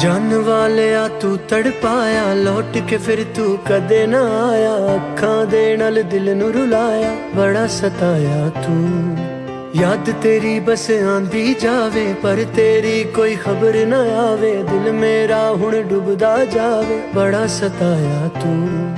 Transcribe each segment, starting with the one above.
ਜਾਨ ਵਾਲਿਆ ਤੂੰ ਤੜਪਾਇਆ ਲੋਟ ਕੇ ਫਿਰ ਤੂੰ ਕਦੇ ਨਾ ਆਇਆ ਅੱਖਾਂ ਦੇ ਨਾਲ ਦਿਲ ਨੂੰ ਰੁਲਾਇਆ ਬੜਾ ਸਤਾਇਆ ਤੂੰ ਯਾਦ ਤੇਰੀ ਬਸ ਆਂਦੀ ਜਾਵੇ, ਪਰ ਤੇਰੀ ਕੋਈ ਖਬਰ ਨਾ ਆਵੇ। ਦਿਲ ਮੇਰਾ ਹੁਣ ਡੁੱਬਦਾ ਜਾਵੇ। ਬੜਾ ਸਤਾਇਆ ਤੂੰ।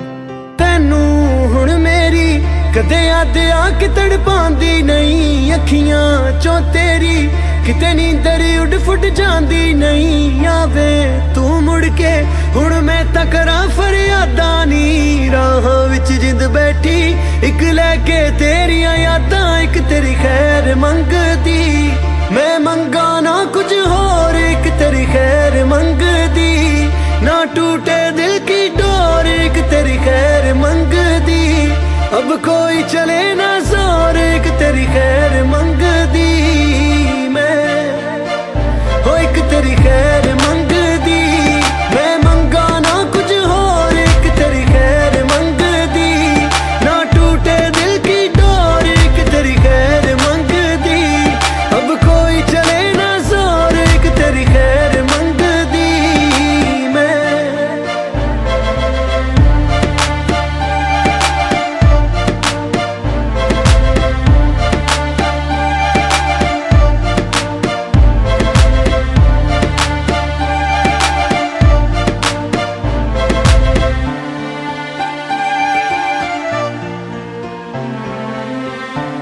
ਤੈਨੂੰ ਹੁਣ ਮੇਰੀ ਕਦੇ ਯਾਦ ਆ ਕਿ ਤੜਪਾਂਦੀ ਨਹੀਂ। ਅੱਖੀਆਂ ਚੋਂ ਤੇਰੀ ਕਿਤੇ ਨੀਂਦਰ ਉੱਡ ਫੁੱਟ ਜਾਂਦੀ ਨਹੀਂ। ਆਵੇ ਤੂੰ ਮੁੜ ਕੇ, ਹੁਣ ਮੈਂ ਤਾਂ ਕਰਾਂ ਫਰਿਆਦਾਂ ਨੀ। ਰਾਹਾਂ ਵਿੱਚ ਜਿੰਦ ਬੈਠੀ, ਇੱਕ ਲੈ ਕੇ ਤੇਰੀਆਂ ਯਾਦ ਨਾ ਟੂਟੇ ਦਿਲ ਕੀ ਡੋਰ ਇੱਕ ਤੇਰੀ ਖੈਰ ਮੰਗਦੀ। ਅਬ ਕੋਈ ਚਲੇ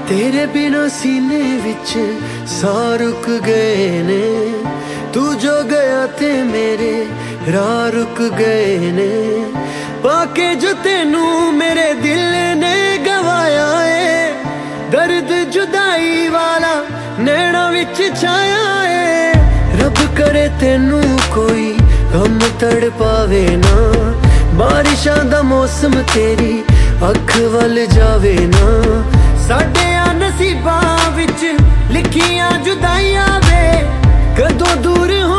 ਤੇਰੇ ਬਿਨਾ ਸੀਨੇ ਵਿੱਚ ਸਾਹ ਰੁਕ ਗਏ ਨੇ। ਤੂੰ ਜੋ ਗਿਆ ਤੇ ਮੇਰੇ ਰਾਹ ਰੁਕ ਗਏ ਨੇ। ਪਾਕੇ ਜੋ ਤੈਨੂੰ ਮੇਰੇ ਦਿਲ ਨੇ ਗਵਾਇਆ ਏ। ਦਰਦ ਜੁਦਾਈ ਵਾਲਾ ਨੈਣਾ ਵਿੱਚ ਛਾਇਆ ਏ। ਰੱਬ ਕਰੇ ਤੈਨੂੰ ਕੋਈ ਹਮ ਤੜ ਪਾਵੇ ਨਾ। ਬਾਰਿਸ਼ਾਂ ਦਾ ਮੌਸਮ ਤੇਰੀ ਅੱਖ ਵੱਲ ਜਾਵੇ ਨਾ। ਸਾਡੇ ਨਸੀਬਾਂ ਵਿੱਚ ਲਿਖੀਆਂ ਜੁਦਾਈਆਂ ਵੇ। ਕਦੋਂ ਦੂਰ ਹੋ